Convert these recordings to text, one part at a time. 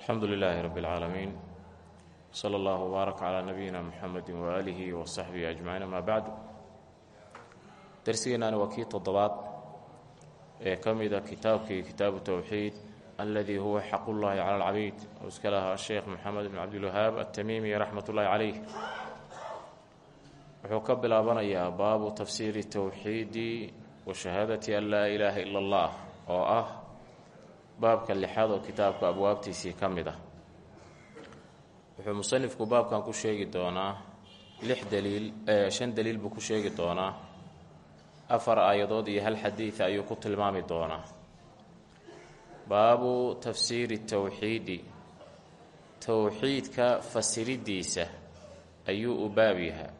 alxamdu lilaahi rabi اlcaalamiin sala allahu wbaarak calaa nabiyina muxamedi waaalihi wa saxbihi ajmaciin amaa bacdu darsigeennaani waa kii toddobaad ee ka mida kitaabkii kitaabu towxiid aladii huwa xaqullahi cala alcabiid. Oo iska lahaa sheekh moxamed bn cabdilwahaab atamiimi raxmat ullahi caleyh wuxuu ka bilaabanayaa baabu tafsiiri towxiidi wa shahaadati an laa ilaaha ila allah oo ah baabka lixaad oo kitaabka abwaabtiisii ka mid ah. Wuxuu musanifku baabkan ku sheegi doonaa lix daliil shan daliil buu ku sheegi doonaa. Afar aayadood iyo hal xadiid ayuu ku tilmaami doonaa. Baabu tafsiiri towxiidi towxiidka fasiridiisa ayuu u baab yahaa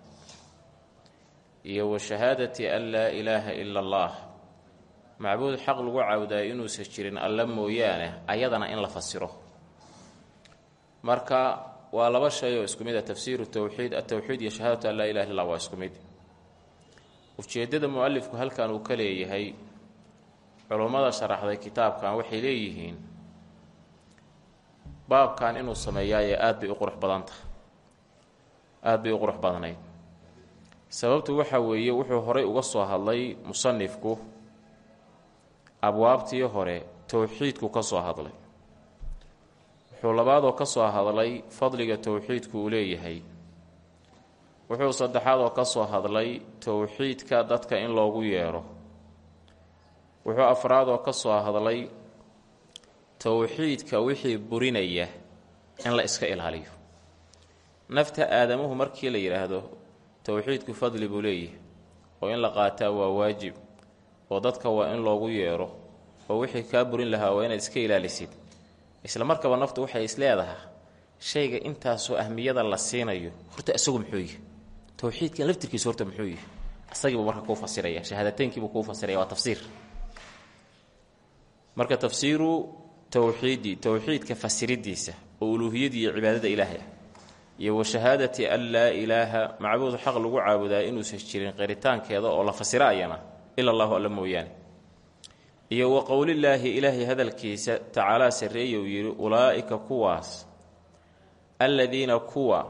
iyo wa shahaadati an laa ilaaha ila allah macbuud xaq lagu cawdaa inuusan jirin alla mooyaane ayadana in la fasiro. Marka waa laba shay oo isku mid a tafsiiru towxiid atowxiid iyo shahaadatu an laa ilaha illa waa isku mid. Ujeeddada mu'alifku halkan uu ka leeyahay culummada sharaxday kitaabkan waxay leeyihiin baabkan inuu sameeyaaye aada bay u qurux badanta. Aada bay u qurux badnayd. Sababtu waxa weeye wuxuu horay uga soo hadlay musanifku abwaabtii hore towxiidku ka soo hadlay. Wuxuu labaadoo ka soo hadlay fadliga towxiidku uu leeyahay. Wuxuu saddexaad oo ka soo hadlay towxiidka dadka in loogu yeedho wuxuu afraad oo ka soo hadlay towxiidka wixii burinaya in la iska ilaaliyo. Nafta aadamuhu markii la yidhaahdo towxiidku fadli buu leeyahay oo in la qaataa waa waajib oo dadka waa in loogu yeedho oo wixii kaa burin lahaa waa inaad iska ilaalisid. Isla markaba naftu waxay isleedahaa shayga intaasoo ahmiyada la siinayo horta isagu muxuu yihi towxiidkan laftirkiisu horta muxuu yihi isagiibuu marka kuu fasiraya shahaadateynkiibuu kuu fasiraya waa tafsiir. Marka tafsiiru towxiidi towxiidka fasiridiisa oo uluuhiyadii iyo cibaadada ilaahay ah iyo wa shahaadati an laa ilaaha macbuud xaq lagu caabudaa inuusan jirin qiritaankeeda oo la fasiro ayana ila allahu alla mooyaane iyo wa qowlillaahi ilaahay hadalkiisa tacaalaa sarreeye uu yidhi ulaa'ika kuwaas alladiina kuwa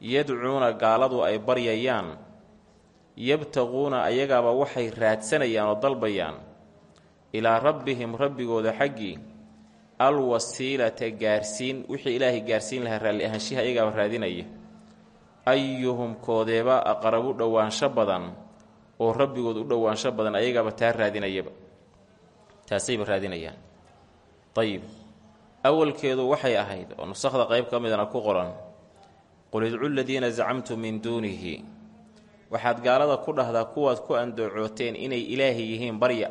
yadcuuna gaaladu ay baryayaan yabtaquuna ayagaaba waxay raadsanayaan oo dalbayaan ilaa rabbihim rabbigooda xaggii alwasiilata gaarsiin wixii ilaahay gaarsiin lahaa raalli ahaanshiha ayagaaba raadinaya ayuhum koodeeba aqrabu dhowaansho badan oo rabbigood u dhowaansho badan ayagaaba taa raadinayaba. Taasayba raadinayaan. Ayib awalkeedu waxay ahayd oo nusakhda qayb ka midana ku qoran qul idcu ladiina zacamtum min duunihi. Waxaad gaalada ku dhahdaa kuwaad ku andacooteen inay ilaahi yihiin barya.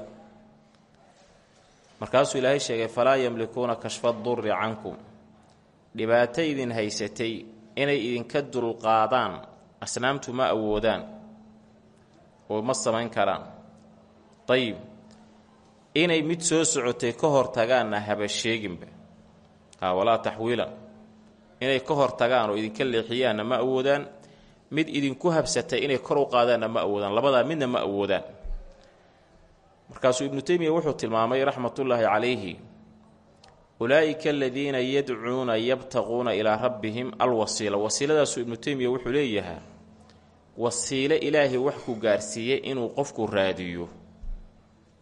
Markaasuu ilaahay sheegay falaa yamlikuuna kashfa durri cankum. Dhibaato idin haysatay inay idinka dulqaadaan asnaamtu ma awoodaan oo ma samayn karaan. Dayib inay mid soo socotay ka hor tagaanna haba sheeginba. Walaa taxwiilan. Inay ka hor tagaan oo idinka leexiyaanna ma awoodaan. Mid idinku habsatay inay kor u qaadaanna ma awoodaan. Labadaa midna ma awoodaan. Markaasuu ibnu teymiya wuxuu tilmaamay raxmatullaahi calayhi ulaa'ika aladiina yadcuuna yabtaquuna ilaa rabbihim alwasiila. Wasiiladaasuu ibnu teymiya wuxuu leeyahaa wasiile ilaahay wax ku gaarsiiyey inuu qofku raadiyo.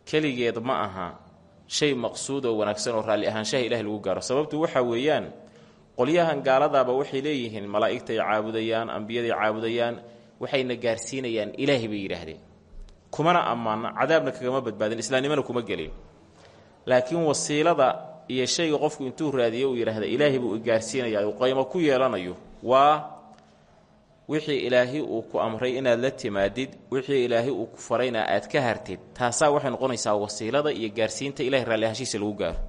Keligeed ma aha shay maqsuud oo wanaagsan oo raalli ahaanshaha ilahay lagu gaaro. Sababtu waxaa weeyaan qolyahan gaaladaaba waxay leeyihiin malaa'igtay caabudayaan ambiyaday caabudayaan waxayna gaarsiinayaan ilaahay bay yidhaahdeen. Kumana ammaana cadaabna kagama badbaadin islaamnimana kuma gelin. Laakiin wasiilada iyo shayga qofku intuu raadiyo uu yidhaahda ilaahay buu gaarsiinayaa uu qaymo ku yeelanayo. Waa wixii ilaahay uu ku amray inaad la timaadid wixii ilaahay uu ku farayna aad ka hartid taasaa waxay noqonaysaa wasiilada iyo gaarsiinta ilahay raalli ahaanshiisa lagu gaaro.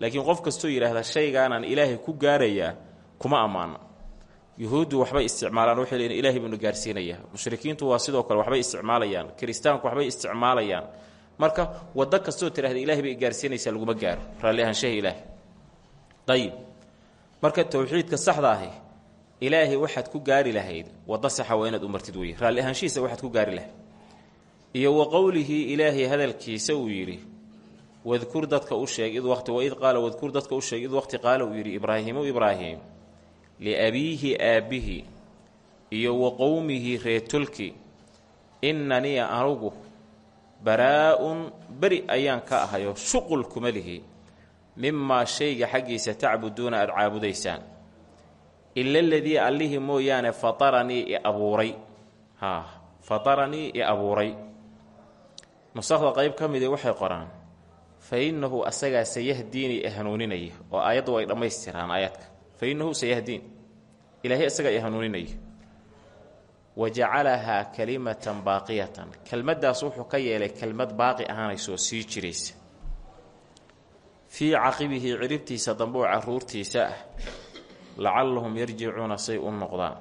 Laakiin qof kastoo yidhaahda shaygaanaan ilaahay ku gaarayaa kuma ammaana yuhuuddu waxbay isticmaalaan waxay leeyiin ilahay buuna gaarsiinayaa. Mushrikiintu waa sidoo kale waxbay isticmaalayaan kiristaanku waxbay isticmaalayaan. Marka waddo kastoo tidhahda ilahay bay gaarsiinaysaa laguma gaaro. Raalli ahaanshaha ilaahay. Ayib marka towxiidka saxda ahi ilaahay waxaad ku gaari lahayd waddo saxa waa inaad u martid weye raalli ahaanshihiisa waxaad ku gaari lahayd. Iyo wa qowlihii ilaahay hadalkiisa uu yidhi wadkur dadka u sheeg id waqti waid qaala wadkur dadka u sheeg id waqti qaala uu yidhi ibraahiimu ibraahim liabiihi aabbihi iyo wa qowmihi reetulki innanii anugu baraa-un beri ayaan ka ahayo shuqul kuma lihi mimaa shayga xaggiisa tacbuduuna aada caabudaysaan ila aladii allihii mooyaane fataranii i abuuray. Haa fataranii i abuuray. Nusakda qayb ka midii waxay qoraan fa innahu asagaa sayahdiini i hanuuninaya oo aayaddu way dhammaystiraan aayadka. Fa innahu sayahdiin ilaahay isagaa i hanuuninaya wa jacalahaa kalimatan baaqiyatan kelmaddaas wuxuu ka yeelay kelmad baaqi ahaanaysoo sii jiraysa. Fii caqibihi ciribtiisa dambe oo caruurtiisa ah lacallahum yarjicuuna say u noqdaan.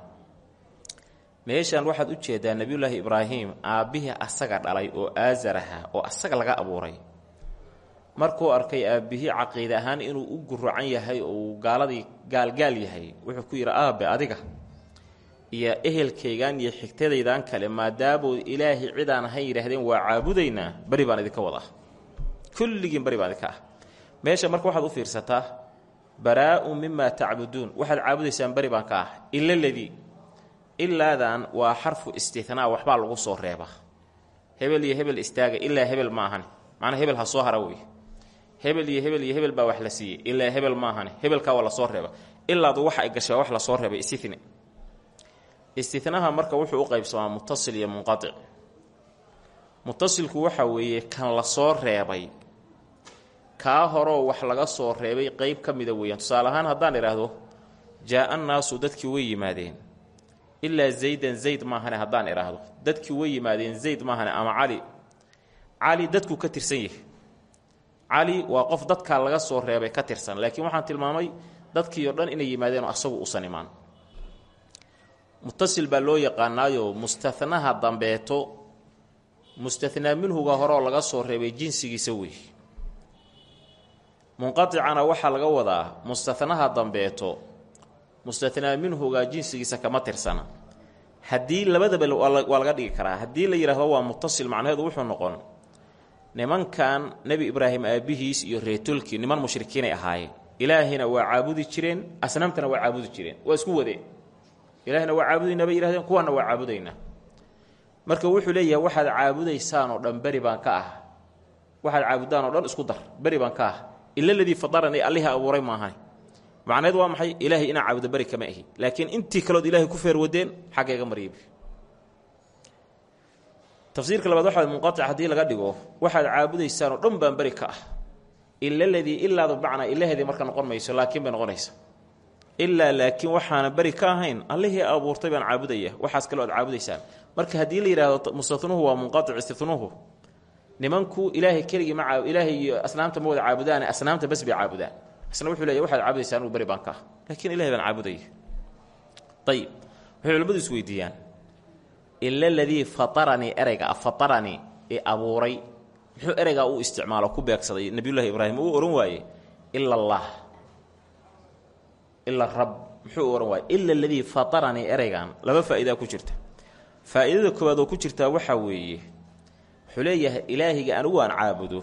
Meeshaan waxaad u jeedaa nebiyullaahi ibraahim aabbihii asaga dhalay oo aasar ahaa oo asaga laga abuuray. Markuu arkay aabbihii caqiide ahaan inuu u guracan yahay oo uu gaaladii gaalgaal yahay wuxuu ku yidhi aabe adiga iyo ehelkaygan iyo xigtadaydan kale maadaamood ilaahay cidaan ahayn yidhaahdeen waa caabudaynaa beri baan idinka wadaa. Kulligiin beri baan idinka ah. Meesha marka waxaad u fiirsataa baraa-un mimaa tacbuduun. Waxaad caabudaysaan beri baan ka ah. Ila ladii waa xarfu istinaa waxbaa lagu soo reebaa. Hebel iyo hebel istaaga ilaa hebel maahane macnaa hebel ha soo hara wey hebel iyo hebel iyo hebel baa wax la siiyey. Ilaa hebel maahane hebelkaa waa la soo reeba ilaadu waxa ay gashay wax la soo reebay istini istinaha marka wuxuu u qaybsamaa mutasil iyo munqatic mutasilku waxa weeye kan la soo reebay kaa horoo wax laga soo reebay qeyb ka mida weeyaan. Tusaale ahaan haddaan idhaahdo jaa-a naasu dadkii way yimaadeen. Ilaa zaydan zayd maahane haddaan idhaahdo. Dadkii way yimaadeen zayd maahane ama cali. Cali dadku ka tirsan yahay. Cali waa qof dadkaa laga soo reebay ka tirsan. Laakiin waxaan tilmaamay dadkii oo dhan inay yimaadeenoo asagu usan imaan. Mutasil baa loo yaqaanaayo mustanaha dambeeto. Mustanaa minhuga horeoo laga soo reebay jinsigiisa wey munqaticana waxaa laga wadaa mustanaha dambeeto. Mustanaa minhuga jinsigiisa kama tirsana. Haddii labadaba waa laga dhigi karaa. Haddii la yidhaahdo waa mutasil macnaheedu wuxuu noqon. Nimankan nebi ibraahim aabbihiis iyo reetulkii niman mushrikiinay ahaayeen. Ilaahina waa caabudi jireen asnaamtana waa caabudi jireen. Waa isku wadeen ilaahina waa caabudaynaa bay yihahdeen kuwaana waa caabudaynaa marka wuxuu leeyahay waxaad caabudaysaan oo dhan beri baan ka ah. Waxaad caabudaan oo dhan isku dar beri baan ka ah ila ladii fadaranii alliha abuuray maahan macnaheed waa maxay? Ilaahay inaan caabudo beri kama ahi. Laakiin intii kalood ilaahay ku feer wadeen xaggayga maryibi tafsiirka labaad waxaa munqatic haddii laga dhigo waxaad caabudaysaan oo baan beri ka ah. Ila ladii ilaadu bacnaa ilaheedii marka noqon mayso laakiin bay noqonaysa. Ilaa laakiin waxaana beri ka ahayn allihii abuurtay baan caabudaya waxaas kaloo aad marka haddii la yidhahdo mustanuhu waa munqatic istinuhu nimanku ilaahay keligii ma ilaahay iyo asnaamta ma wada caabudaane asnaamta bas bay caabudaan. Isna wuxuu leeya waxaad caabudaysaan uu beri baan laakiin ilahay baan caabudaya ayib waxay culimmadu is weydiiyaan. Ila ladii fataranii ereyga ah fataranii ee abuuray. Muxuu ereygaa u isticmaalo ku beegsaday. Nebiyullaahi ibraahim uu ohan waaye ila allah. Ila rab muxuu ohan waaye ila aladii fataranii laba faa'idaa ku jirta. Faa'iidada koowaad oo ku jirtaa waxaa weeye wuxuu leeyahay ilaahiga anigu aan caabudo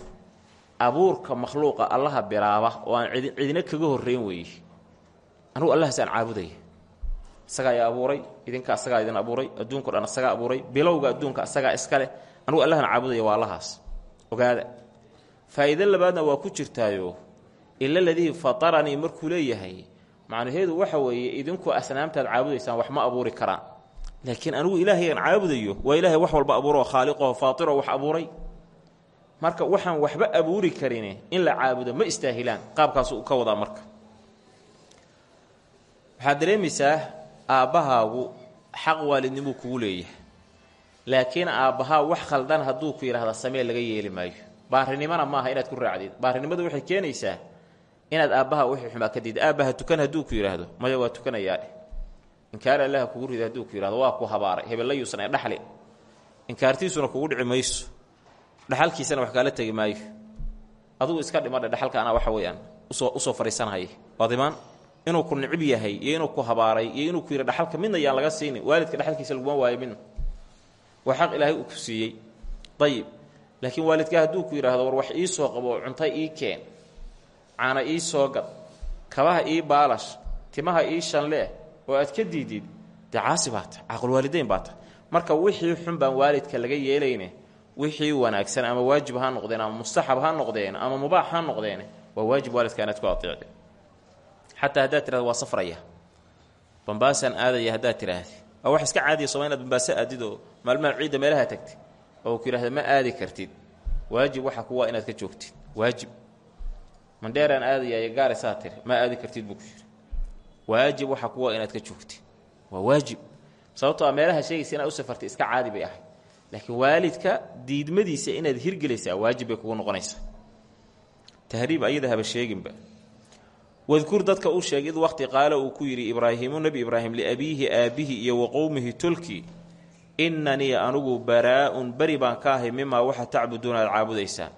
abuurka makhluuqa allaha bilaaba oo aan cid cidina kaga horreyn weeye anugu allahaas aan caabudaya isagaa abuuray idinka asagaa idin abuuray adduunko dhan asagaa abuuray bilowga adduunka asagaa iskale anugu allahan caabudaya waa allahaas. Ogaada. Faa'iido labaadna waa ku jirtaayo ila ladii fataranii markuu leeyahay macnaheedu waxa weeye idinku asnaamtaad caabudaysaan wax ma abuuri karaan laakiin anigu ilaahayan caabudayo waa ilaahay wax walba abuuroo khaaliqoo faatiro wax abuuray. Marka waxaan waxba abuuri karin in la caabudo ma istaahilaan qaabkaasu ka wadaa marka. Waxaad dareemaysaa aabbahaagu xaq waalidnimuu kugu leeyahay. Laakiin aabbahaa wax khaldan hadduu ku yidhahda samee laga yeeli maayo. Baarinimona maaha inaad ku raacdid. Baarinimadu waxay keenaysaa inaad aabbaha wixii xumaa ka diid aabbaha tukan hadduu ku yidhaahdo maya waa tukanayaadheh inkaar allaha kugu rida hadduu ku yidhahdo waa ku habaaray. Hebellayuusan ee dhaxli. Inkaartiisuna kugu dhici mayso. Dhaxalkiisana wax kaala tegi maayo. Adugu iska dhimadhe dhaxalka anaa waxa weeyaan u soo u soo fadhiisanhaya waadimaan inuu ku nicib yahay iyo inuu ku habaaray iyo inuu ku yidhi dhaxalka midna yaan laga siinin waalidka dhaxalkiisa laguma waayo midna waa xaq ilaahay uu ku siiyey. Laakiin waalidkaa hadduu ku yidhaahdo war wax ii soo qabo cunta ii keen caana ii soo gad kabaha ii baalash timaha ii shanlee oo aad ka diidid dee caasi baa ta caaqulwaalideyn baa ta marka wixii xun baan waalidka laga yeelayne wixii wanaagsan ama waajib ha noqdeen ama mustaxab ha noqdeen ama mubaax ha noqdeen waa waajib waalidka inaad ku ateecde xataa haddaad tirahdo waa safraya. Bambaasaan aadaya haddaad tidhaahdi waa wax iska caadiya sooma inaad bambaaso aadid oo maalmaha meelaha tagtid oo ku ma aadi kartid. Waajib waxa kuwa inaad ka joogtid. Waajib. Mandheeraan aadaya iyo gaarisaa tiri ma aadi kartid buu waajib waxa kuwa inaad ka joogtid waa waajib. Sababtoo a meelaha sheegaysa inaad u safartay iska caadi bay ahay laakiin waalidka diidmadiisa inaad hirgelaysaa waajib bay kugu noqonaysaa tahriib ayada haba sheeginba. Wadkur dadka u sheeg waqti qaala uu ku yidhi ibraahiimu nebi ibraahim liabiihi aabbihi iyo wa tolki innanii anugu baraa-un beri baan ka ahay mimaa waxa tacbuduuna aad caabudaysaan.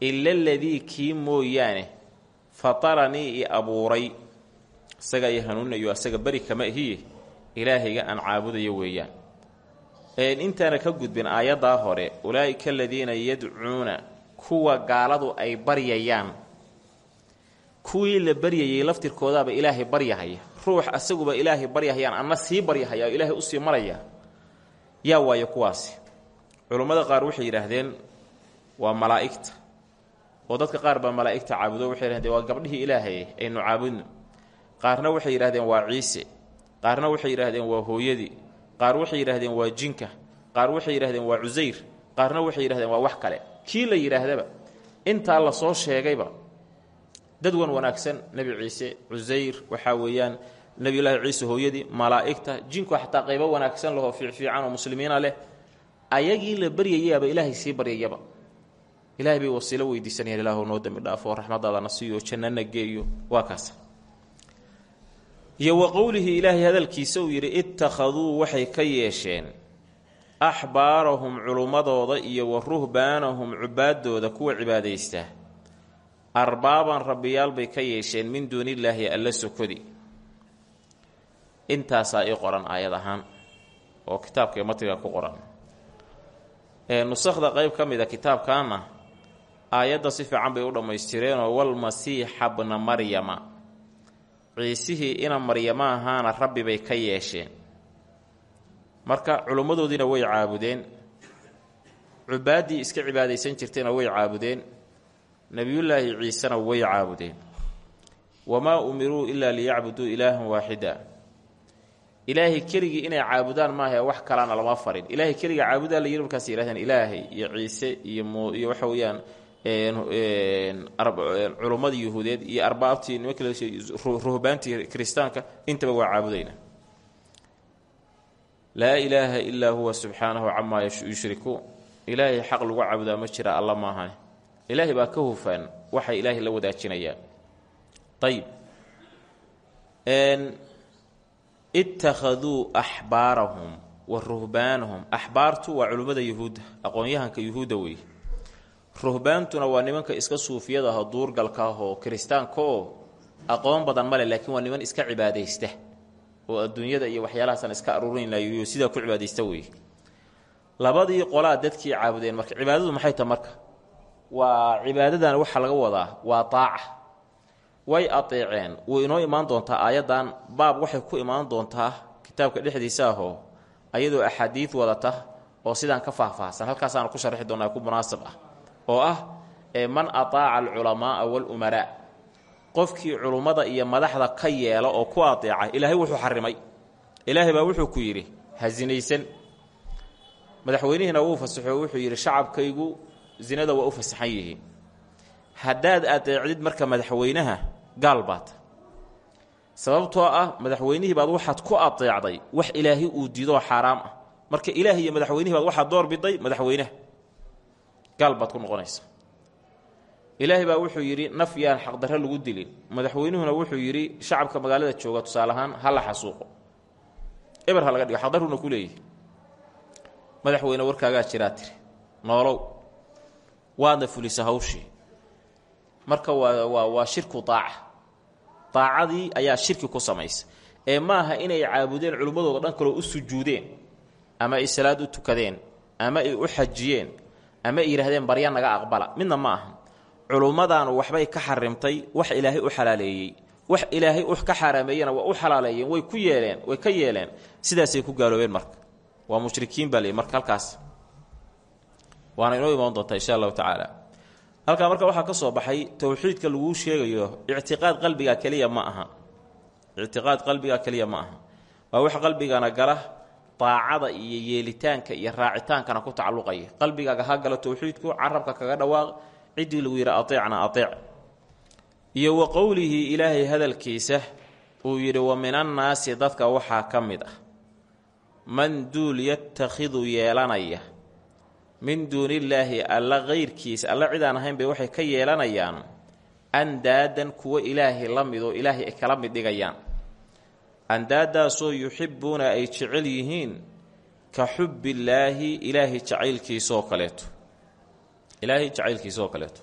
Ila aladii kii mooyaane fataranii i abuuray isaga i hanuunayo asaga beri kama ahiye ilaahayga aan caabudayo weeyaan. Intaana ka gudbin aayaddaa hore ulaa'ika aladiina yadcuuna kuwa gaaladu ay baryayaan. Kuwii la baryayay laftirkoodaaba ilaahay baryahaya ruux asaguba ilaahay baryahayaan anna sii baryahaya oo ilaahay u sii maraya. Yaa waayo kuwaasi. Culummada qaar waxay yidhaahdeen waa malaa'igta. Oo dadka qaar baa malaa'igta caabudo waxay yidhahdeen waa gabdhihii ilaahay aynu caabudno qaarna waxay yidhahdeen waa ciise qaarna waxay yidhahdeen waa hooyadii qaar waxay yidhahdeen waa jinka qaar waxay yidhahdeen waa cusayr qaarna waxay yidhahdeen waa wax kale. Kii la yidhaahdaba intaa la soo sheegayba dad wan wanaagsan nebi ciise cusayr waxaa weeyaan nebiyulaahi ciise hooyadii malaa'igta jinku xataa qaybo wanaagsan lahoo fiicfiican oo muslimiina leh ayagii la baryayaaba ilaahay sii baryayaba. Ilahay bay wasiilo weydiisanayaan ilaahu noo dambi dhaafo raxmadaadana siiyo jannana geeyo waa kaas iyo wa qowlihii ilaahay hadalkiisa uu yidhi ittakhaduu waxay ka yeesheen. Axbaarahum culummadooda iyo wa ruhbaanahum cubaadooda kuwa cibaadaysta. Arbaaban rabbiyaal bay ka yeesheen min duunillaahi alla sokodi. Intaasaa ii qoran aayad ahaan oo kitaabka matiga ku qoran. Nusakhda qeyb ka mid a kitaabkaana aayadda si fiican bay u dhammaystireenoo walmasiixa bna maryama ciisihii ina maryama ahaana rabbi bay ka yeesheen. Marka culummadoodiina way caabudeen. Cubaaddii iska cibaadaysan jirtayna way caabudeen. Nebiyullaahi ciisena way caabudeen. Wamaa umiruu ilaa liyacbuduu ilaahan waaxida. Ilaahay keligii inay caabudaan maahae wax kalana lama farin. Ilaahay keliga caabudaa la yidhi markaas yidhahdeen ilaahay iyo ciise iyo iyo waxa weeyaan culummadii yuhuudeed iyo arbaabtii nima ruhbaantii kiristaanka intaba waa caabudayna laa ilaaha ilaa huwa subxaanahu camaa yushrikuun ilaahay xaq lagu caabudaa ma jira alla maahane ilaahay baa ka hufaan waxay ilaahay la wadaajinayaan ayib ittakhaduu axbaarahum wa ruhbaanahum. Axbaartu waa culimmada yuhuudda aqoon-yahanka yuhuudda weeye ruhbaantuna waa nimanka iska suufiyada ahoo duurgalka ah oo kiristaanka oo aqoon badan male laakiin waa niman iska cibaadaysta oo adduunyada iyo waxyaalahaasaan iska aruurinlayo sidaa ku cibaadaysta weeye labadii qolaa dadkii caabudeen marka cibaadadu maxay tahay marka? Waa cibaadadan waxaa laga wadaa waa daaca way adeeceen way inoo imaan doontaa aayaddan baab waxay ku imaan doontaa kitaabka dhexdiisa ahoo ayadoo axaadiid wadata oo sidaan ka faahfaahsan. Halkaasaanu ku sharxi doonaa ku munaasab ah oo ah man ataaca alculamaaa walumaraa qofkii culummada iyo madaxda ka yeela oo ku adeeca ilaahay wuxuu xarimay. Ilaahay baa wuxuu ku yidhi hasinaysan madaxweynihiina wuu fasaxo wuxuu yidhi shacabkaygu zinada waa u fasaxan yihiin. Haddaad adeecdid marka madaxweynaha gaal baata sababtoo ah madaxweynihii baad waxaad ku adeecday wax ilaahay uu diidoo xaaraam ah. Marka ilaahay iyo madaxweynihii baad waxaad door biday madaxweynaha gaal ku noqonaysa. Ilaahay baa wuxuu yidhi naf yaan xaqdarre lagu dilin. Madaxweynuhuna wuxuu yidhi shacabka magaalada jooga tusaale ahaan ha la xasuuqo. Eber ha laga dhigo xaqdarruna ku leeyihi madaxweyne warkaagaa jiraa tiri noolow waadna fulisa hawshii. Marka waa waa shirku daaca. Daacadii ayaa shirki ku samaysa. Ee maaha inay caabudeen culimmadooda dhan kaloo u sujuudeen ama ay salaad u tukadeen ama ay u xajiyeen ama yidhaahdeen barya naga aqbala. Midna ma aha. Culummadanu waxbay ka xarimtay wax ilaahay u xalaaleeyey. Wax ilaahay u ka xaaraameeyena waa u xalaaleeyeen way ku yeeleen way ka yeeleen. Sidaasay ku gaaloobeen marka. Waa mushrikiin baa marka halkaas. Waana inoo imaan doontaa insha allahu tacaala. Halkaa marka waxaa ka soo baxay towxiidka laguu sheegayo ictiqaad qalbiga keliya ma aha. Ictiqaad qalbiga keliya ma aha. Waa wax qalbigana gala daacada iyo yeelitaanka iyo raacitaankana ku tacalluqaya. Qalbigaaga ha galo towxiidku carabka kaga dhawaaq ciddii lagu yidhi ateecna ateec. Iyo wa qowlihii ilaahay hadalkiisa uu yidhi wa min annaasi dadka waxaa ka mid ah. Man duul yatakhidu yeelanaya min duunillaahi alla kayrkiisa alla cid aan ahayn bay waxay ka yeelanayaan andaadan kuwo ilaahay la midoo ilaahay ay kala mid dhigayaan andaadaasoo yuxibbuuna ay jecel yihiin ka xubbillaahi ilaahay jacaylkiisaoo kaleeto. Ilaahay jacaylkiisaoo kaleeto.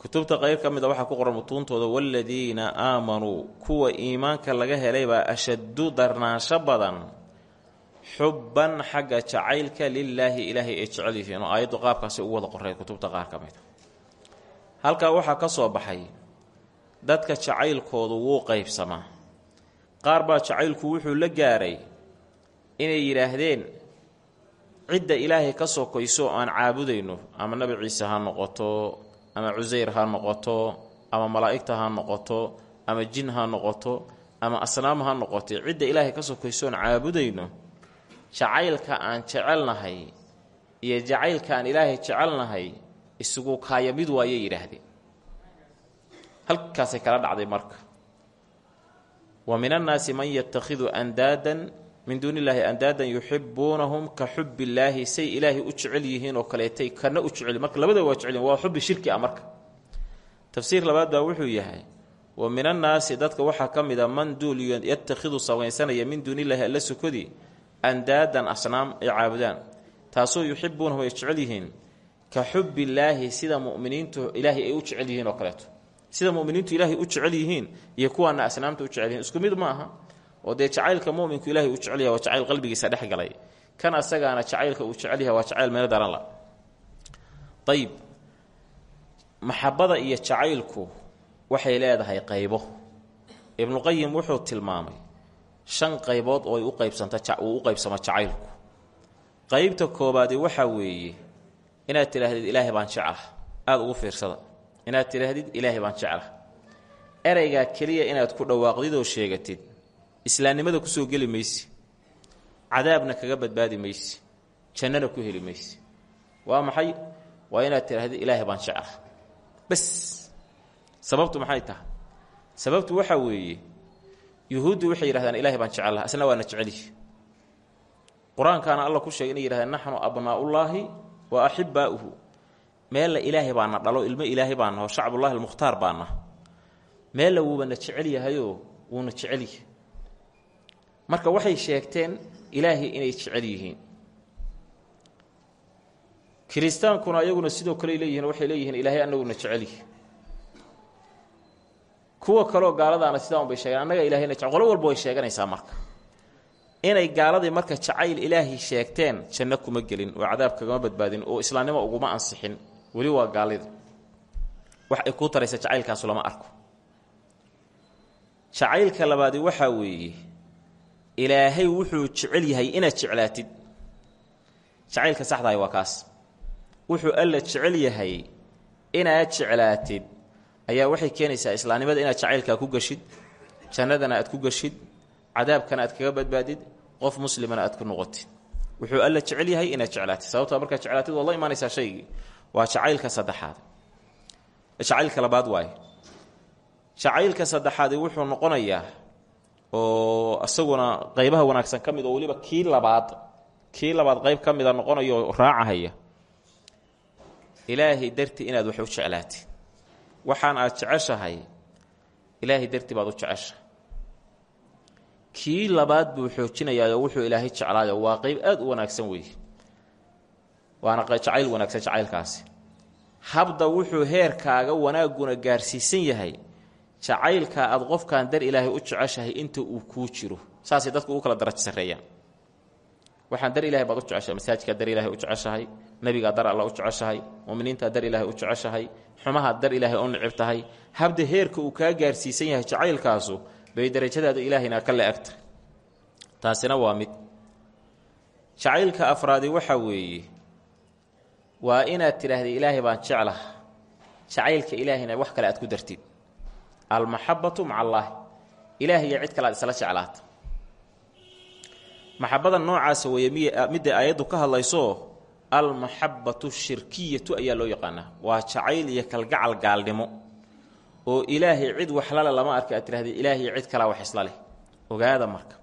Kutubta qayb ka mid a waxaa ku qoran mutuuntooda waaladiina aamanuu kuwa iimaanka laga helaybaa ashaddu darnaansho badan. Xubban xagga jacaylka lilaahi ilaahay ay jecel yihiin. Oo aayaddu qaabkaasi wada qoreen kutubta qaar ka mid a halkaa waxaa ka soo baxay dadka jacaylkoodu wuu qaybsamaa qaar baa jacaylku wuxuu la gaaray inay yidhaahdeen cidda ilaahay ka sokayso aan caabudayno ama nebi ciise ha noqoto ama cusayr ha noqoto ama malaa'igta ha noqoto ama jin ha noqoto ama asnaam ha noqoto cidda ilaahay ka sokayso aan caabudayno jacaylka aan jecelnahay iyo jacaylka aan ilaahay jecelnahay isugu kaaya mid waayay yidhaahdeen. Halkaasay kala dhacday marka wa min annaasi man yatakhidu andaadan min duuni illaahi andaadan yuxibuunahum ka xubi say ilaahay u jecel yihiin oo kaleetay kana u jecel marka labada waa jecel waa xubi shirki ah marka. Tafsiir labaad baa wuxuu yahay wa min annaasi dadka waxaa ka mid a man duul yatakhidu samaysanaya min duunillaahi alla sokodi andaadan asnaam ay caabudaan. Taasoo yuxibuunahum ay jecel ka xubbillaahi sida muminiintu ilaahay ay u jecel kaleeto sida muminiintu ilaahay u jecel yihiin iyo kuwaana asnaamta u jecel yihiin isku mid ma aha oo dee jacaylka muminku ilaahay u jecel yahay waa jacayl qalbigiisa dhex galay. Kan asagaana jacaylka uu jecel yahay waa jacayl meel daran la. Ayib maxabada iyo jacaylku waxay leedahay qaybo. Ibnuqayim wuxuu tilmaamay shan qaybood oo ay u qaybsanta u qaybsamo jacaylku. Qaybta koobaadi waxaa weeye inaad tidhaahdid ilaahay baan jeclah aada ugu fiirsada inaad tidhaahdid ilaahay baan jeclah ereygaa keliya inaad ku dhawaaqdid oo sheegatid islaamnimada ku soo geli maysi cadaabna kaga badbaadi maysi jannana ku heli maysi. Waa maxay? Waa inaad tidhaahdid ilaahay baan jeclah bas! Sababtu maxay tahay? Sababtu waxaa weeye yuhuuddu waxay yidhahdaan ilaahay baan jecel laha isna waana jecelihi qur'aankaana ku sheegay inay yihahdeen naxnu abnaa'ullaahi wa axibbaa'uhu meella ilaahay baana dhalo ilmo ilaahay baana oo shacbullaahi almukhtaar baana meella wuubana jecel yahayoo wuuna jecel yahay. Marka waxay sheegteen ilaahay inay jecel yihiin. Kiristaankuna iyaguna sidoo kale leeyihiin waxay leeyihiin ilaahay anaguna jecel yihi kuwa kaleo gaaladaana sidaa bay sheegeen annaga ilahayna qolo walba way sheeganaysaa marka. Inay gaaladii marka jacayl ilaahay sheegteen janno kuma gelin oo cadaab kagama badbaadin oo islaamnimo uguma ansixin weli waa gaalida wax ay kuu taraysa jacaylkaasu lama arko. Jacaylka labaadi waxaa weeye ilaahay wuxuu jecel yahay inaad jeclaatid. Jacaylka saxdahay waa kaas. Wuxuu alla jecel yahay inaad jeclaatid. Ayaa waxay keenaysaa islaamnimada inaad jacaylkaa ku gashid jannadana aad ku gashid cadaabkana aad kaga badbaadid qof muslimana aad ku noqotid. Wuxuu alla jecel yahay inaad jeclaatid. Sababtoo markaad jeclaatid waad la shaygii waa jacaylka saddexaad. Jacaylka labaad waaye. Jacaylka saddexaadi wuxuu noqonayaa oo isaguna qaybaha wanaagsan ka mid oo weliba kii labaad kii labaad qayb ka mida noqonayo raacahaya. Ilaahay dartii inaad wax u jeclaatid. Waxaan aad jeceshahay ilaahay dartii baad u jeceshahay kii labaad buu xoojinayaayoo wuxuu ilaahay jeclaayo. Waa qayb aad u wanaagsan weeye waana jacayl wanaagsan jacaylkaasi. Habda wuxuu heerkaaga wanaaguna gaarsiisan yahay. Jacaylka aad qofkan dar ilaahay u jeceshahay inta uu kuu jiro. Saasay dadku u kala darajo sarreeyaan. Waxaan dar ilahay baad u jeceshahay masaajidkaa dar ilahay u jeceshahay nebigaa dar alla u jeceshahay muminiintaa dar ilaahay u jeceshahay xumahaa dar ilaahay u nicib tahay. Habda heerka uu kaa gaarsiisan yahay jacaylkaasu bay darajadaada ilaahayna ka le-egta taasina waa mid. Jacaylka afraadi waxaa weeye waa inaad tidhaahda ilaahay baan jeclaha jacaylka ilaahayna wax kale aad ku dartid. Almaxabatu maca allaahi ilaah iyo cid kale aad isla jeclaata maxabada noocaasa weeye miy midday aayaddu ka hadlayso almaxabatu shirkiyatu ayaa loo yaqaanaa. Waa jacayl iyo kalgacal gaalnimo. Oo ilaahay cid waxlale lama arka aad tidhahda ilaahay cid kalaa wax isla leh. Ogaada marka.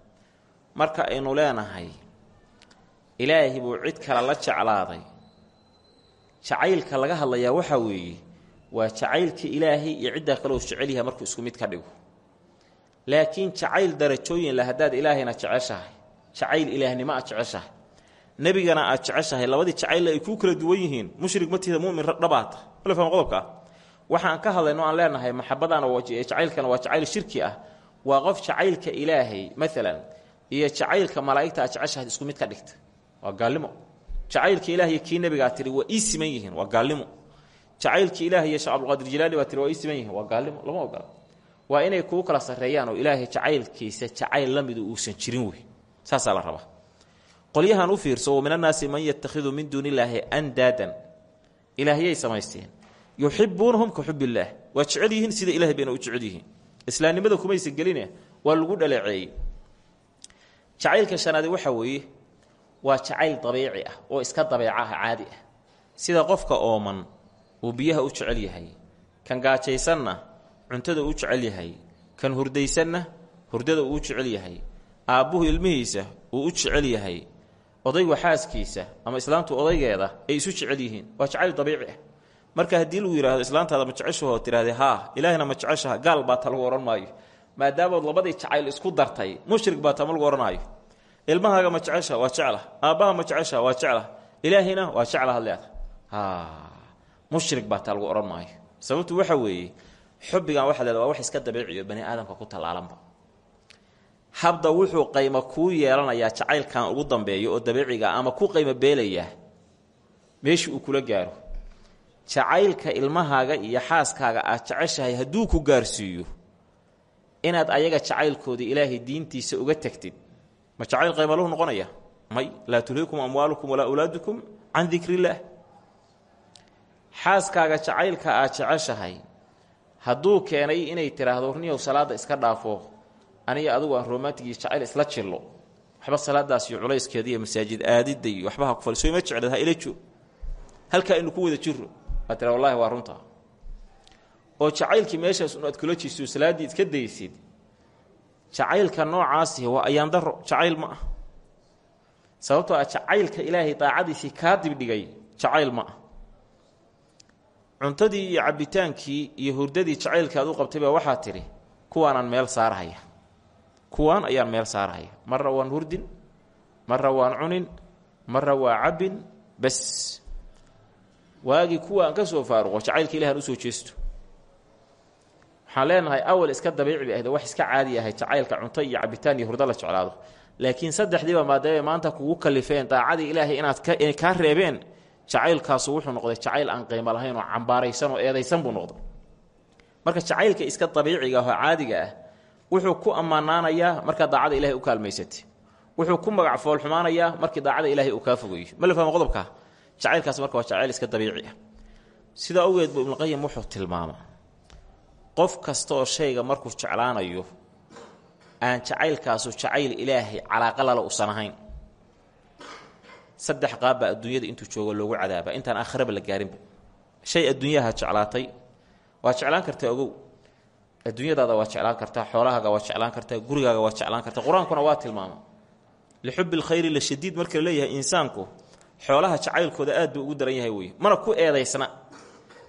Marka aynu leenahay ilaahi buu cid kale la jeclaaday jacaylka laga hadlayaa waxaa weeye waa jacaylka ilaahay iyo ciddaa kaleu jecel yahay markuu isku mid ka dhigo. Laakiin jacayl darajooyin la haddaad ilaahayna jeceshahay jacayl ilaahnimo aad jeceshahay. Nebigana aad jeceshahay labadii jacaylla ay kuu kala duwan yihiin mushrig matiida mumin dhabaata. Male fahma qodobka. Ah waxaan ka hadlayno aan leenahay maxabadana jacaylkana waa jacayl shirki ah. Waa qof jacaylka ilaahay maalan iyo jacaylka malaa'igta aad jeceshahay isku mid ka dhigta. Waa gaalnimo jacaylka ilaah iyo kii nebigaa tiri waa ii siman yihiin waa gaalnimo. Jacaylka ilaah iyo sheekh abdulqaadir jilaali baa tiri waa ii siman yihiin waa gaalnimo lama ogola. Waa inay kuu kala sarreeyaan oo ilaahay jacaylkiisa jacayl la midu uusan jirin wey saasaa la rabaa. Qolyahan u fiirso min annaasi man yatakhidu min duuni illaahi andaadan. Ilaahyay samaysteen. Yuxibuunahum ka xub illaah waa jecel yihiin sida ilahay bayna u jecel yihiin. Islaamnimada kumaysa geline waa lagu dhaleeceeyey. Jacaylka shanaadi waxaa weeye waa jacayl dabiici ah oo iska dabeecaha caadi ah. Sida qofka ooman uu biyaha u jecel yahay kan gaajaysanna cuntada u jecel yahay kan hurdaysanna hurdada uu jecel yahay aabbuhu ilmihiisa uu u jecel yahay odaygu xaaskiisa ama islaamtu odaygeeda ay isu jecel yihiin waa jacayl dabiici ah. Marka haddii lagu yidhahdo islaantaada ma jeceshaho tidhahde haa ilaahina ma jeceshaha gaal baa ta lagu odhan maayo. Maadaamood labadii jacayl isku dartay mushrig baa tama lagu odhanaayo ilmahaaga ma jecesha waa jecla aabbaha ma jecesha waa jecla ilaahina waa jecla had leeda mushrig baa taa lagu odhan maayo. Sababtu waxa weeye xubbigan waxaa leeda wax iska dabiiciyo bani aadamka ku tallaalanba habda wuxuu qaymo kuu yeelanayaa jacaylkan ugu dambeeyo oo dabiiciga ama ku qaymo beelayaa meeshii uu kula gaaro. Jacaylka ilmahaaga iyo xaaskaaga aad jeceshahay hadduu ku gaarsiiyo inaad ayaga jacaylkoodii ilaahay diintiisa uga tagtid ma jacayl qaymaluhu noqonaya may laa tulhiikum amwaalukum walaa awlaadukum can dikrillaah xaaskaaga jacaylka aad jeceshahay hadduu keenay inay tidhaahdo warniyow salaadda iska dhaafo aniga adigu aan romantigii jacayl isla jillo. Waxba salaadaas iyo culayskeeda iyo masaajid iyo waxba ha ku faliso ila joog halkaa inu ku wada jiro. Waad wallahi waa runtaa oo jacaylkii meeshaas un aad kula jiiso salaaddii iska daysid jacaylka noocaasi waa ayaandaro jacayl ma ah. Sababtoo ah jacaylka ilaahay daacadiisii kaa dibdhigay jacayl ma ah. Cuntadii iyo cabbitaankii iyo hurdadii jacaylka aad u qabtay baa waxaa tidhi kuwaanaan meel saarahaya. Kuwaan ayaan meel saarahaya. Marra waan hurdin marra waan cunin marra waa cabbin bas waagii kuwaan ka soo faaruqo jacaylka ilahi aan u soo jeesto waxaan leenahay awal iska dabiici bay wax iska caadi ahay jacaylka cunto iyo cabitaan iyo hurdo la jeclaado. Laakiin saddexdiiba maadaama maanta kugu kalifeen daacadii ilaahay inaad kaa reebeen jacaylkaasu wuxuu noqday jacayl aan qiimo lahayn oo cambaaraysan oo eedaysan buu noqday. Marka jacaylka iska dabiiciga ahoo caadiga ah wuxuu ku ammaanaanayaa markaa daacada ilahay u kaalmaysatay wuxuu ku magac foolxumaanayaa markii daacada ilaahay uu kaa fogeeyo. Ma la fahmo qodobka? Jacaylkaas marka waa jacayl iska dabiici ah. Sidaa awgeed buu ibnuqayim wuxuu tilmaamaa qof kasta oo shayga markuu jeclaanayo aan jacaylkaasu jacayl ilaahay calaaqa lala usan ahayn. Saddex qaabbaa adduunyada intuu joogo loogu cadaabaa. Intaan aakhiraba la gaarinba shay adduunyaha jeclaatay. Waa jeclaan kartaa ogow. Adduunyadaada waa jeclaan kartaa xoolahaaga waa jeclaan kartaa gurigaaga waa jeclaan kartaa. Qur'aankuna waa tilmaama. Lixubi lkhayri la shadiid marka la leeyahay insaanku xoolaha jacaylkooda aad buu ugu daran yahay wey mana ku eedaysna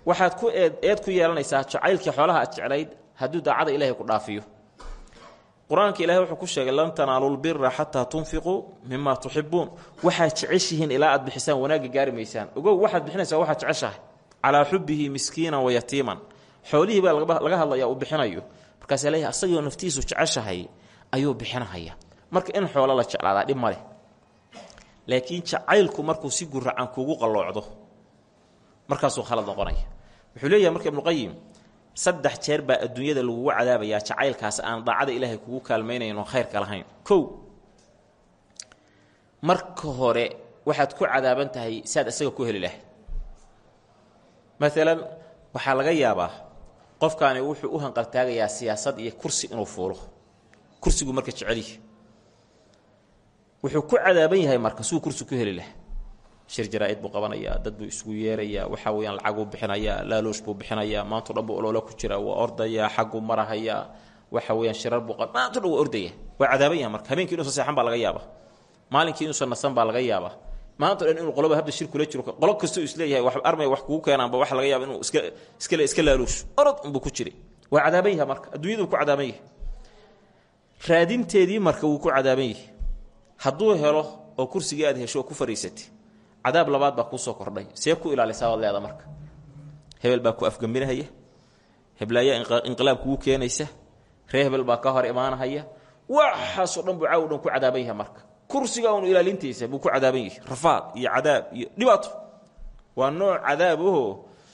waxaad ku eed ku yeelanaysaa jacaylkii xoolaha aad jeclayd hadduu daacada ilaahay ku dhaafiyo. Qur'aanka ilahay wuxuu ku sheegay lan tanaalu lbira xataa tunfiquu mima tuxibuun waxaad jeceshihiin ilaa aad bixisaan wanaagga gaari maysaan. Ogow waxaad bixinaysaa waxaad jeceshahay. Calaa xubihi miskiinan wa yatiiman. Xoolihii baa laga hadlaya uu bixinayo. Markaasaa leeyahay asagoo naftiisu jeceshahay ayuu bixinahaya. Marka in xoolo la jeclaadaa dhib maleh laakiin jacaylku markuu si guracan kugu qalloocdo markaasuu khalad noqonaya wuxuu leeyahay marka ibnuqayim saddex jeer baa adduunyada lagugu cadaabayaa jacaylkaas aan daacada ilaahay kugu kaalmaynayn oo khayrka lahayn. Kow marka hore waxaad ku cadaaban tahay siaad ku heli lahayd. Maalan waxaa laga yaabaa qofkaani wuxuu u hanqaltaagayaa siyaasad iyo kursi inuu fuulo. Kursigu marka jecelyihi wuxuu ku cadaaban yahay marka suu kursi ku heli laha shir jaraa-id buu qabanayaa dad buu isugu yeerayaa waxaa weyaan lacag buu bixinayaa laaloosh buu bixinayaa maanto dhan buu oloola ku jira waa ordayaa xagguu marahayaa waxa weyaan shirar buu maanto dhan waa ordaya. Waa cadaaban yahay marka habeenkii inuusan seexan baa laga yaabaa. Maalinkii inuusan nasan baa laga yaabaa. Maanto dhan inuu qoloba habda shir kula jiro qolo kastoo is leeyahay wax armay wax kugu keenaanba waxa laga yaaba inuu iska iskale iska laaluusho. Orod unbuu ku jiray. Waa cadaaban yahay marka adduunyaduu ku cadaaban yahay. Raadinteedii marka wuu ku cadaaban yahay. Hadduu helo oo kursigii aad hesho ku fadhiisatay cadaab labaad baa kuusoo kordhay. See ku ilaalisaa waad leeda marka. Hebel baa ku afgambinahaya heblaayaa inqilaab kugu keenaysa. Ree hebel baa ka hor imaanahaya. Waxaasoo dhan buu caaw ku cadaaban yahay marka. Kursiga unu ilaalintiisa buu ku cadaaban yahay. Rafaad iyo cadaab iyo dhibaato. Waa nooc cadaabaho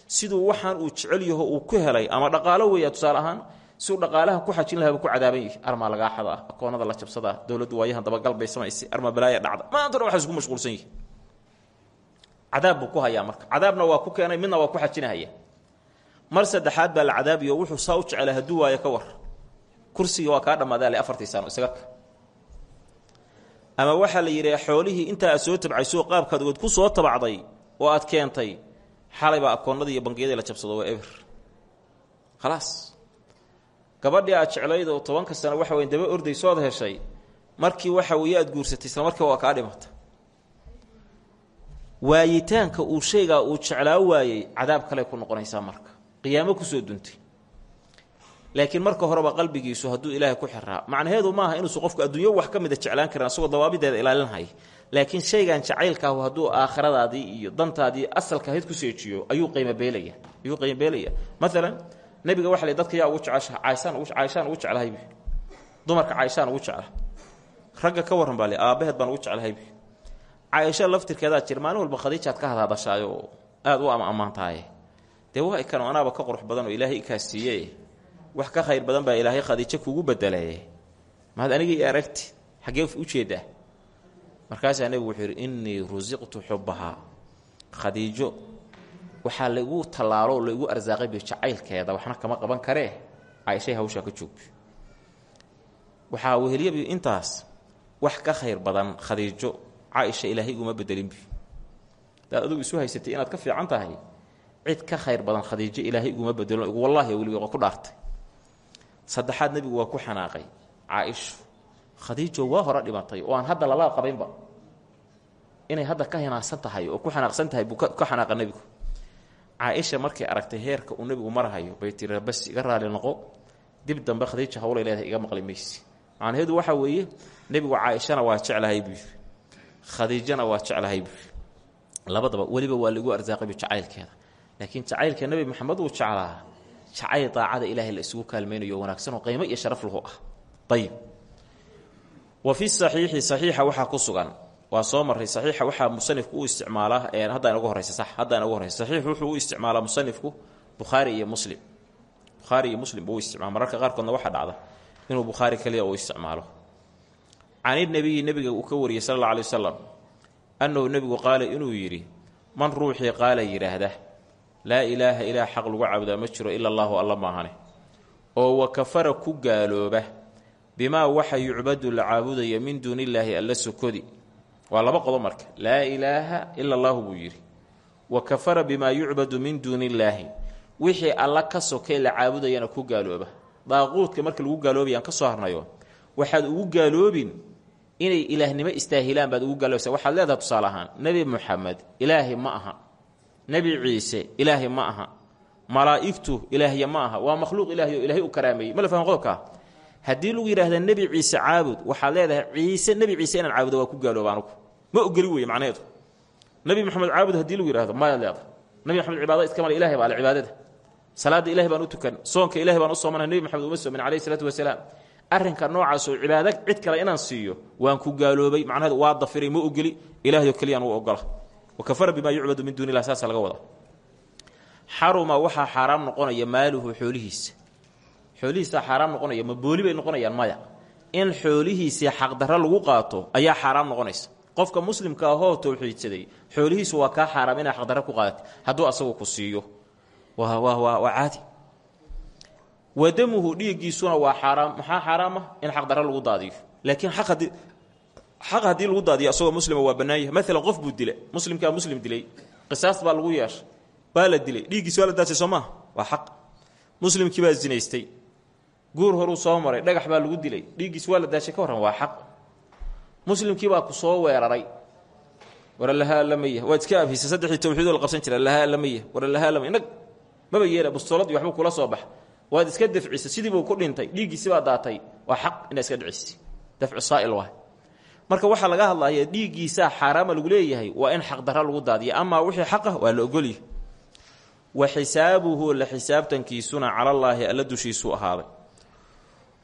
siduu waxaan uu jecel yaho uu ku helay ama dhaqaalo weeya tusaale ahaan siuu dhaqaalaha ku xajin lahaa ku cadaaban yahay. Armaa lagaa xada ah akoonada la jabsada ah dowladdu waayahan dabagal bay samaysay armaa balaaya dhacda. Maanta dhan waxaas ku mashquulsan yihi cadaab buu ku hayaa marka. Cadaabna waa ku keenay midna waa ku xajinahaya. Mar saddexaad baa la cadaabiyo wuxuu saa u jeclaa hadduu waayo ka war. Kursiga waa kaa dhammaaday ale afartii sano isaga ama waxaa la yidhi xoolihii intaa aad soo tabcaysoo qaabkaad ogeed ku soo tabacday oo aad keentay xalay baa akoonnadii iyo bangiyadii la jabsado waa eber. Khalaas. Gabadhii aad jeclayd oo tobanka sano waxa weyn daba ordaysood heshay markii waxa weeye guursatay isla markiiba waa kaa dhimata waayitaanka uu shaygaa uu jeclaa waayey cadaab kale ku noqonaysaa marka. Qiyaamo ku soo duntay. Laakiin marka horeba qalbigiisu hadduu ilaahay ku xiraa macnaheedu maaha inuusan qofku adduunyo wax ka mida jeclaan karin asagoo dawaabideeda ilaalinhaya laakiin shaygan jacaylkaahu hadduu aakhiradaadii iyo dantaadii asalka hayd ku seejiyo ayuu qiimobeelaya ayuu qiimobeelaya maalan nebiga waxa la dadka yaa ugu jecesha caaishaan ugu caaishaan ugu jeclahaybi dumarka caaishaan ugu jecla ragga ka warran baa le aabbaheed baan ugu jeclahaybi caaisha laftirkeedaa jir maalin walba khadiijaad ka hadhadashaayo oo aada u ama ammaantaaye dee waa ikano anaaba ka qurux badan oo ilaahay ikaa siiye wax ka khayr badan baa ilaahay khadiijo kugu bedelaye mahad aniga i aragti xaggee u jeedaa markaasaa nebigu wuxuu yidhi innii rusiqtu xubbahaa khadiijo waxaa laigu tallaalo laigu arsaaqay bi jacaylkeeda waxna kama qaban karee caaishay hawshaa ka joogbi waxaa wehelyabi intaas wax ka khayr badan khadiijo caaisha ilaahay iguma bedelinbi hadaad adugu isu haysatay inaad ka fiican tahay cid ka khayr badan khadiijo ilaahay iguma bedelin igu wallaahi weliga waa ku dhaartay. Saddexaad nebigu waa ku xanaaqay. Caaisho khadiijo waa hore dhimatay oo aan hadda lala qabaynba. Inay hadda ka hinaaqsan tahay oo ku xanaaqsan tahay buu ka xanaaqa nebigu. Caaisha markay aragtay heerka uu nebigu marahayo bay tiri bas iga raali noqo. Dib dambe khadiija hawlay leedahay iga maqli maysi. Macnaheedu waxaa weeye nebigu caaishana waa jeclahay buu khadiijana waa jeclahay labadaba weliba waa lagu arsaaqaybu jacaylkeeda. Laakiin jacaylka nebi maxamed uu jeclaa jacayl daacada ilaahay la isugu kaalmaynayo wanaagsan oo qiimo iyo sharaf lahu ah. Ayib wa fi saxiixi saxiixa waxaa ku sugan. Waa soo maray saxiixa waxaa musanifku u isticmaalaa hadda inagu horeysa sax hadda inagu horeysa saxiix wuxuu u isticmaalaa musanifku bukhaari iyo muslim. Bukhaari iyo muslim buu u isticmaala. Mararka qaarkoodna waxaa dhacda inuu bukhaari kaliya uu isticmaalo can inabiyi nebiga uu ka wariyey sal alla alay wasalam annahu nebigu qaala inuu yidhi man ruuxii qaala yidhaahda laa ilaaha ilaah xaq lagu caabudaa ma jiro ila allaahu alla maahane oo wa kafara ku gaalooba bimaa waxa yucbadu la caabudaya min duunillaahi alla sokodi waa laba qodob marka laa ilaaha ila allaahu buu yidhi wa kafara bimaa yucbadu min duunillaahi wixii alla ka sokay la caabudayana ku gaalooba daaquudka marka lagu gaaloobaya ka soo harnayo waxaad ugu gaaloobin inay ilaahnimo istaahilaan baad ugu gaaloobaysa waxaad leedahay tusaale ahaan nebi muxamed ilaahi ma aha. Nebi ciise ilaahi ma aha. Malaa'igtu ilaahya ma aha. Waa makhluuq ilaahi oo ilaahay u karaameeyey. Ma la faham qodobkaa haddii lagu yidhahda nebi ciise caabud waxaad leedahay ciise nebi ciise inaan caabudo waa ku gaalooba anugu ma ogeli weye macnaheedu. Nebi moxamed caabud haddii lagu yihahdo mayaad leedahay. Nebi moxamed cibaado iska male ilahay baa le cibaadada. Salaadda ilahay baan u tukan soonka ilahay baan u soomanahay nebi moxamed uma soomin calayhi isalaatu wasalaam arrinka noocaas oo cibaado cid kale inaan siiyo waan ku gaaloobay. Macnaheedu waa dafiray ma ogeli. Ilaahyo keliyaan u ogola. Wa kafara bimaa yucbadu min duuni saasa laga wada. Xaruma waxaa xaaraam noqonaya maaluhu xoolihiisa. Xoolihiisaa xaaraam noqonaya ma booli bay noqonayaan maya. In xoolihiisii xaqdarro lagu qaato ayaa xaaraam noqonaysa. Qofka muslimka ahoo towxiidsaday xoolihiisu waa kaa xaaraam inaa xaqdarro ku qaadati hadduu asagu ku siiyo. Waa caadi wadamuhu dhiiggiisuna waa xaaraam maxaa xaaraam ah? In xaqdarro lagu daadiyo. Laakiin aq haddii lagu daadiyo asagoo muslima waa bannaan yahay. Maalan qof buu dila muslimkaa muslim dilay. Qisaas baa lagu yeeshay baa la dilay. Dhiiggiisi waa la daasay soo maaha? Waa xaq. Muslimkii baa zinaystay. Guur horuu soo maray. Dhagax baa lagu dilay. Dhiiggiis waa la daashay ka warran. Waa xaq. Muslimkii baa ku soo weeraray. Waralahaa lamaya. Waad iska abhisa saddexdii tawxiidoo la qabsan jira lahaa lamaya. Waralahaa lamaya. Nag maba yeela bustooladii waxba kula soo bax waad iska dafcisa sidiibuu ku dhintay dhiiggiisi baa daatay. Waa xaq inaa iska dhicisi dafcu saa'il waay. Marka waxaa laga hadlaya dhiiggiisaa xaaraama lagu leeyahay waa in xaqdarra lagu daadiya amaa wixii xaqah waa la ogolyahy wa xisaabuhu la xisaabtankiisuna calallaahi alla dushiisuu ahaaday.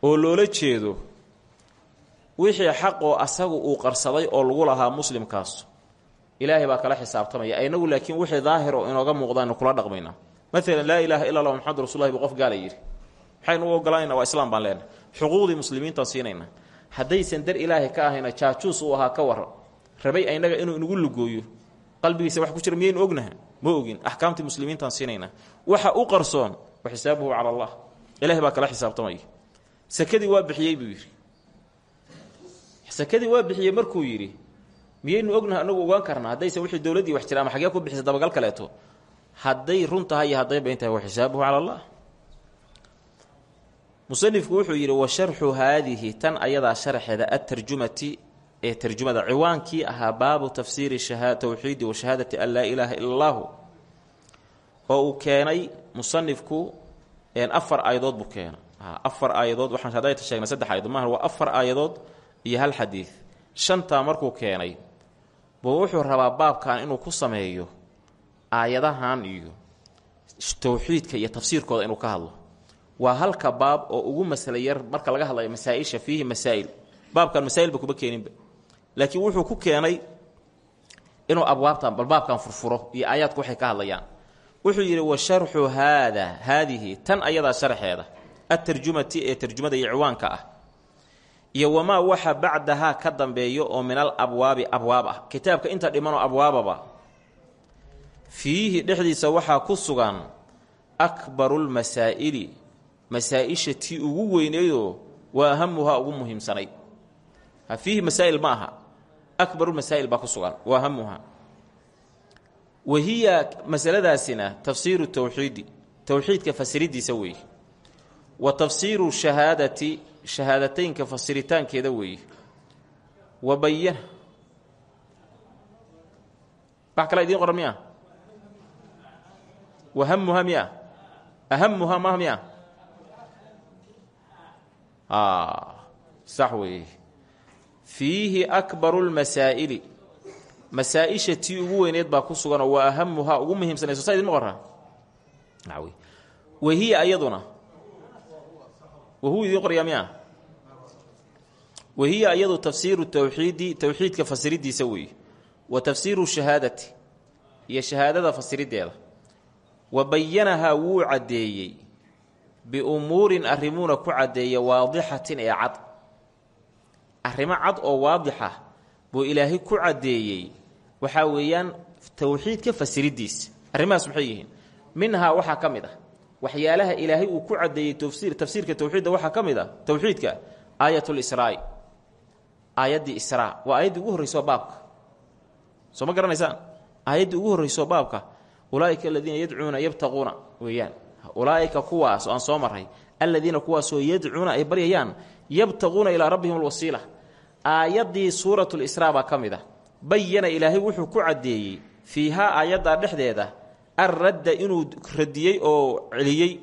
Oo loola jeedo wixii xaqoo asagu uu qarsaday oo lagu lahaa muslimkaas ilaahay baa kala xisaabtamaya. Inagu laakiin wixii daahir oo inooga muuqdaanu kula dhaqmaynaa maalan laa ilaaha illa allah maxamadu rasulullahi bu qof gaala yidhi. Maxaynu u waa islaam baan leenahay. Xuquuqdii muslimiintaan siinayna haddaysan dar ilaahay ka ahayna jaajuus uu ahaa ka waran rabay aynaga inuu inagu lugooyo. Qalbigiisa wax ku jira miyaynu ognaha ma ogin. Axkaamtii waxa u qarsoon wa xisaabuhu cala allah. Ilahay baa kala xisaabtamaya sakadii waa bixiyey buu yidhi. Waa bixiyey markuu yidhi miyaynu ognaha anagu ogaan karnaa. Haddayse wixii dowladdii wax jira ama xagee bixisa dabagal kaleeto hadday run tahay iyo hadday bayn tahay wa xisaabuhu cala allah. Musanifku wuxuu yidhi wa sharxu haadihi tan ayadaa sharxeeda atarjumati ee tarjumada ciwaankii ahaa baabu tafsiiri towxiidi wa shahaadati an laa ilaaha ila oo uu keenay musanifku afar aayadood buu keenay. Afar aayadood waxaan hadayta sheegnay saddex aayadood maaha waa afar aayadood iyo hal xadiid shantaa markuu keenay buu wuxuu rabaa baabkan inuu ku sameeyo aayadahan iyo towxiidka iyo tafsiirkooda inuu ka hadlo waa halka baab oo ugu masala yar marka laga hadlayo masaa-isha fiihi masaa'il. Baabkan masaa'ilba kuma keeninba. Laakiin wuxuu ku keenay inuu abwaabtan bal baabkan furfuro iyo aayaadku waxay ka hadlayaan. Wuxuu yidhi wa sharxu haada haadihi tan ayadaa sharxeeda atarjumati ee tarjumada iyo ciwaanka ah iyo wamaa waxa bacdahaa ka dambeeyo oo min al abwaabi abwaab ah. Kitaabka inta dhimanoo abwaababa fiihi dhexdiisa waxaa ku sugan akbarulmasaa'ili masaa-isha tii ugu weyneydoo waa ahamuhaa ugu muhiimsanayd fiihi masaa'il ma aha. Akbarulmasaa'il baa ku sugan waa ahamuhaa wa hiya masaladaasina tafsiiru towxiidi towxiidka fasiridiisa weeye wa tafsiiru shahaadati shahaadateynka fasiritaankeeda weeye wa bayana. Wax kala idiin wahamuha miya ahamuha maha miya sax weeye fiihi akbaru lmasaa'ili masaa-isha tii ugu weyneed baa ku suganoo waa ahamuhaa ugu muhiimsanayso saa idinma qoraa wahiya ayaduna? Wahuwa idiin qoryaa miya wahiya ayadu tafsiiru towxiidi towxiidka fasiridiisa weeye wa tafsiiru shahaadati. Iyo shahaadada fasirideeda wa bayanahaa wuu caddeeyey. Biumuurin arrimuuna ku caddeeya waadixatin ee cad. Arrimo cad oo waadixa buu ilaahay ku caddeeyey. Waxaa weeyaan towxiidka fasiridiisa arrimahaas maxay yihiin? Minhaa waxaa ka mid ah. Waxyaalaha ilaahay uu ku caddeeyey tafsiir tafsiirka towxiidda waxaa ka mid a towxiidka aayatulisraa'i aayaddii israa. Waa aayaddii ugu horrayso baabka. Soo ma garanaysaan? Aayaddii ugu horrayso baabka ulaa'ika aladiina yadcuuna yabtaquuna weeyaan. Ulaa'ika kuwaas oo aan soo marray aladiina kuwaasoo yadcuuna ay baryayaan yabtaquuna ilaa rabbihim alwasiila. Aayaddii suuratulisraa baa ka mid a bayana ilaahay wuxuu ku caddeeyey fiihaa aayaddaa dhexdeeda arradda inuu radiyey oo celiyey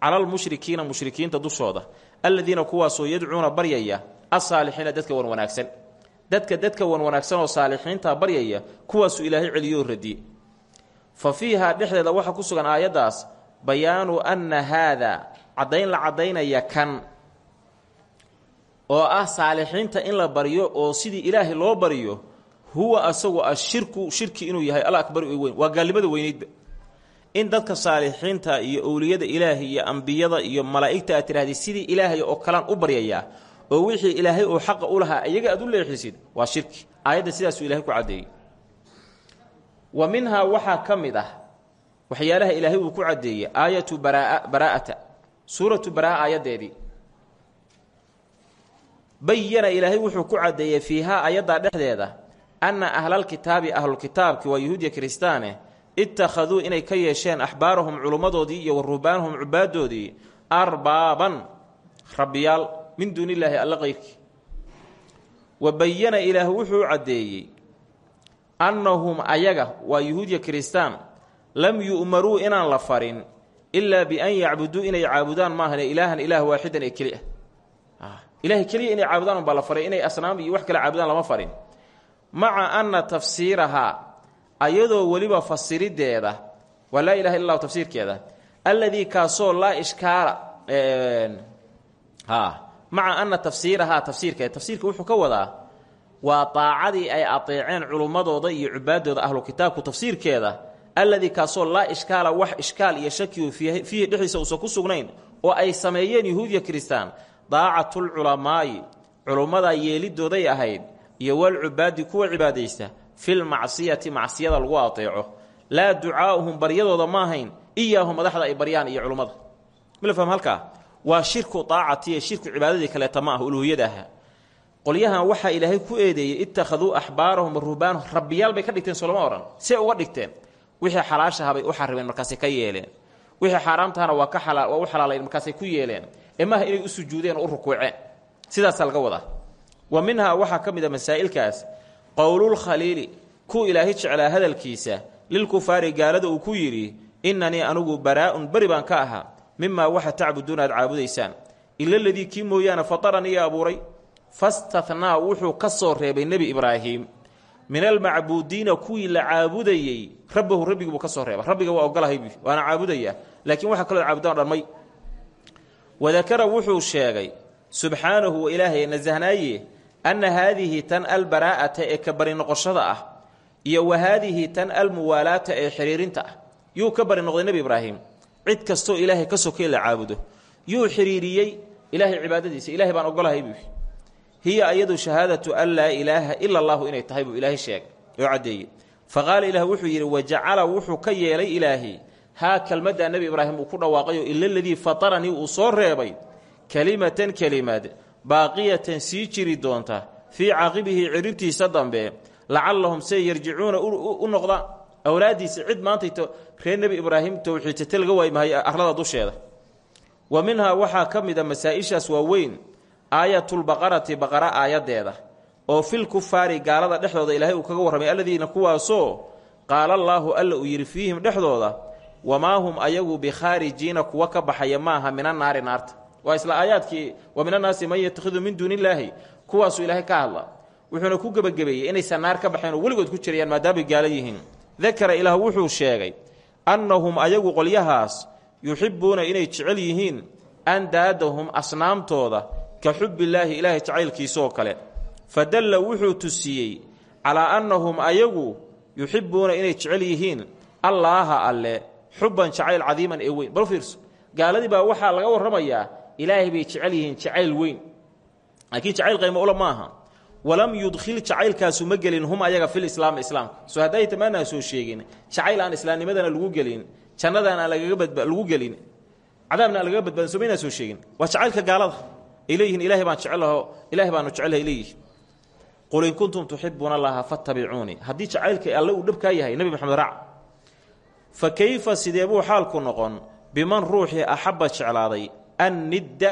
calalmushrikiina mushrikiinta dushooda. Aladiina kuwaasoo yadcuuna baryaya asaalixiina dadka wan wanaagsan dadka dadka wan wanaagsan oo saalixiinta baryaya kuwaasuu ilaahay celiyoo radiyey fa fiihaa dhexdeeda waxaa ku sugan aayaddaas bayaanu anna haada caddayn la caddaynaya kan oo ah saalixiinta in la baryo oo sidii ilaahay loo baryo huwa asagu ashirku shirki inuu yahay al akbar weyn waa gaalnimada weyneydba. In dadka saalixiinta iyo owliyada ilaahay iyo ambiyada iyo malaa'igta aad tidhahdid sidii ilaahay oo kalaan u baryayaa oo wixii ilaahay uu xaqa u lahaa iyaga aad u leexisid waa shirki. Aayadda sidaasuu ilahay ku caddeeyey wa minhaa waxaa ka mid ah waxyaalaha ilaahay uu ku caddeeyey aayatu baraa baraa'ata suuratu baraa aayaddeedii. Bayana ilaahay wuxuu ku caddeeyey fiihaa ayaddaa dhexdeeda anna ahlalkitaabi ahlulkitaabki waa yuhuudiya kiristaane ittakhaduu inay ka yeesheen axbaarahum culummadoodii iyo wa ruhbaanahum cubaadoodii arbaaban. Rabbiyaal min duuni illaahi alla qayrkii. Wa bayana ilaah wuxuu caddeeyey annahum ayaga waa yuhuudiya kiristaan lam yu'maruu inaan la farin ilaa bian yacbuduu inay caabudaan maahane ilaahan ilaah waaxidan ee keli ah. Ilaahay keliya inay caabudaan unbaa la faray inay asnaam iyo wax kale caabudaan lama farin. Maca anna tafsiirahaa ayadoo weliba fasirideeda waa laa ilaha illa llahu tafsiirkeeda alladii kaasoo laa ishkaala maca anna tafsiirahaa tafsiirkeeda tafsiirka wuxuu ka wadaa waa daacadii ay adeeceen culummadooda iyo cubaadooda ahlu kitaabku tafsiirkeeda alladii kaasoo laa ishkaala wax ishkaal iyo shakiyu fiihi dhexdiisa uusan ku sugnayn oo ay sameeyeen yuhuudiya kiristaan daacatulculamaa'i culummada yeelidooday ahayd iyo walcubaadi kuwa cibaadaysta filmacsiyati macsiyada lagu adeeco laa ducaa'uhum baryadooda ma ahayn iyaahum madaxda ay baryaan iyo culummada mila fahm halkaa? Waa shirku daacati ee shirku cibaadadii kaleeta ma ah uluuhiyada aha qolyahan waxaa ilaahay ku eedeeyey ittakhaduu axbaarahum ruhbaanahum rabbiyaal bay ka dhigteen soloma odhan see uga dhigteen. Wixii xalaashahabay u xarimeen markaasay ka yeeleen. Wixii xaaraamtahana waa ka waa u xalaalayn markaasay ku yeeleen. Ee maaha inay u sujuudeen oo u rukuuceen. Sidaasaa laga wadaa. Wa minhaa waxaa ka mid a masaa'ilkaas qowlulkhaliili kuu ilaahay jeclaa hadalkiisa lilkufaari gaalada uu ku yidhi innanii anugu baraa'un beri baan ka ahaa mimaa waxa tacbuduuna aad caabudaysaan. Ila ladii kii mooyaane fataranii abuuray fastathnaa wuxuu ka soo reebay nebi ibraahim. Min almacbuudiina kuwii la caabudayey rabbahu rabbigi buu ka soo reeba rabbiga waa ogolahay waana caabudayaa. Laakiin waxa kaloo caabudaan dhamay wadakara wuxuu sheegay subxaanahu wa ilaahay nasahnaaye anna haadihi tan albaraa'ata ee ka bari noqoshada ah iyo wa haadihi tan almuwaalaata ee xiriirinta ah yuu ka bari noqday nebi ibraahim. Cid kastoo ilaahay ka sokay la caabudo. Yuu xiriiriyey ilaahay cibaadadiisa. Ilahay baan ogolahay buu hiya ayadu shahaadatu an laa ilaaha ila allahu inay tahay buu ilaahay sheegay oo caddeeyey. Fa qaala ilaah wuxuu yidhi wajacala wuxuu ka yeelay ilaahi haa kelmaddaa nebi ibraahim uu ku dhawaaqayo ila ladii fataranii uu soo reebay kelimatan kelimad baaqiyatan sii jiri doonta fii caaqibihi ciribtiisa dambe lacallahum say yarjicuuna u noqdaan awlaaddiisa cid maantayto reer nebi ibraahim towxiidsate laga waayi mahayo arlada dusheeda. Wa minhaa waxaa ka mid a masaa-ishaas waaweyn aayatulbaqarati baqara aayaddeeda oo fil kufaari gaalada dhexdooda ilaahay uu kaga warramay alladiina kuwaasoo qaala allaahu alla uu yidhi fiihim dhexdooda wamaa hum ayagu bikhaarijiina kuwa ka baxaya maaha mina naari naarta. Waa isla aayaadkii wa min annaasi man yatakhidu min duuni illaahi kuwaasuu ilaahay ka hadla wuxuuna ku gebagabeeyey inaysan naar ka baxeen oo weligood ku jirayaan maadaamay gaalo yihiin. Dakara ilaah wuxuu sheegay annahum ayagu qolyahaas yuxibbuuna inay jecel yihiin andaadahum asnaamtooda ka xubbillaahi ilaahay jacaylkiisaoo kale. Fa dalla wuxuu tusiyey calaa annahum ayagu yuxibbuuna inay jecel yihiin allaaha alle xubban jacayl cadiiman ee weyn. Bal fiirso baa waxaa laga warramayaa ilaahay bay jecel yihiin jacayl weyn. Laakiin jacayl qaymo ula ma aha walam yudkhil jacaylkaasu ma gelin hum ayaga fil islaami islaamka soo hadday tamaanaa soo sheegin jacayl aan islaamnimadana lagu gelin jannadaan aan lagaga badba lagu gelin cadaabna aan lagaga badbaadin soo maynaa soo jacaylka gaalada leeyihiin ilahay baan jecelaho ilahay baanu jecelhay leeyihiin qul in kuntum tuxibuuna allaha fattabicuunii haddii jacaylka alle uu dhabkaa yahay nebi maxamed raac fa kayfa sidee buu xaalku noqon? Biman ruuxii axabba jeclaaday annidda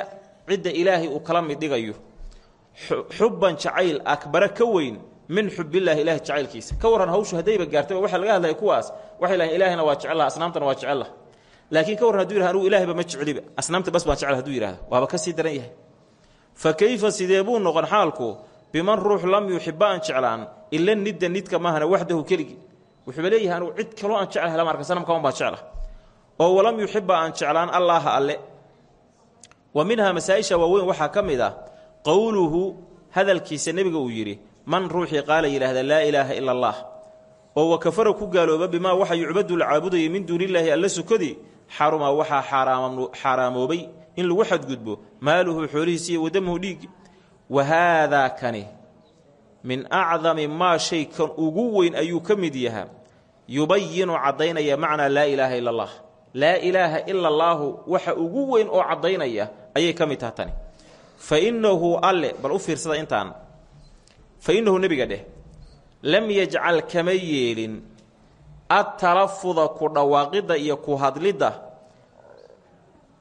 cidda ilaahay uu kala mid dhigayo. Xubban jacayl akbara ka weyn min xubbillaahi ilahay jacaylkiisa. Ka warran hawshu haddayba gaartaba waxaa laga hadlaya kuwaas waxay lahayn ilaahayna waa jecelaha asnaamtana waa jecelaha laakiin ka warran haduu yihah anugu ilaahayba ma jecliba asnaamta bas baan jecel haduu yihahdo waaba ka sii daran yahay fa kayfa sidee buu noqon xaalku biman ruux lam yuxiba aan jeclaan ila nidda nidka maahana waxdahu keligi wuxuuba leeyahay anugu cid kaloo aan jeclahay lama arka sanamkaun baan jecla oo walam yuxiba aan jeclaan allaaha alle wa minhaa masaa-isha waaweyn waxaa ka mid ah qowluhu hadalkiisa nebiga uu yidhi man ruuxii qaala yidhaahda laa ilaaha ila allah oo wa kafara ku gaalooba bimaa waxa yucbadu la caabudayay min duunillaahi alla sukadii xaruma waxaa xaaraamoobay in lagu xadgudbo maaluhu xoolihiisa iyo wadamuhu dhiigi wa haadaa kani min acdami maa shay kan ugu weyn ayuu ka mid yahaa yubayinu caddaynaya macnaa laa ilaaha ila allah. Laa ilaaha ila allaahu waxa ugu weyn oo caddaynaya ayay ka mid taha tani. Fa innahu alle bal u fiirsada intaan. Fa innahu nebiga dheh lam yajcal kama yeelin. Adtalafuda ku dhawaaqidda iyo ku hadlidda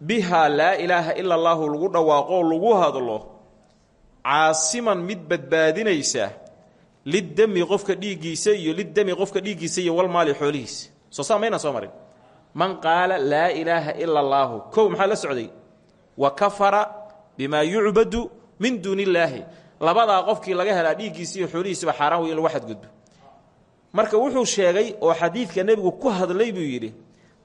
bihaa laa ilaaha ila allaahu lagu dhawaaqoo lagu hadlo caasiman mid badbaadinaysa lidami qofka dhiiggiisa iyo lidami qofka dhiiggiisa iyo walmaali xoolihiisa soo saa maynaan soo marin. Man qaala laa ilaaha ila allaahu kow maxaa la socday? Wa kafara bimaa yucbadu min duuni illaahi labadaa qofkii laga helaa dhiiggiisa iyo xoolihiisaba xaaraan wey in lagu xadgudbo. Marka wuxuu sheegay oo xadiidka nebigu ku hadlay buu yidhi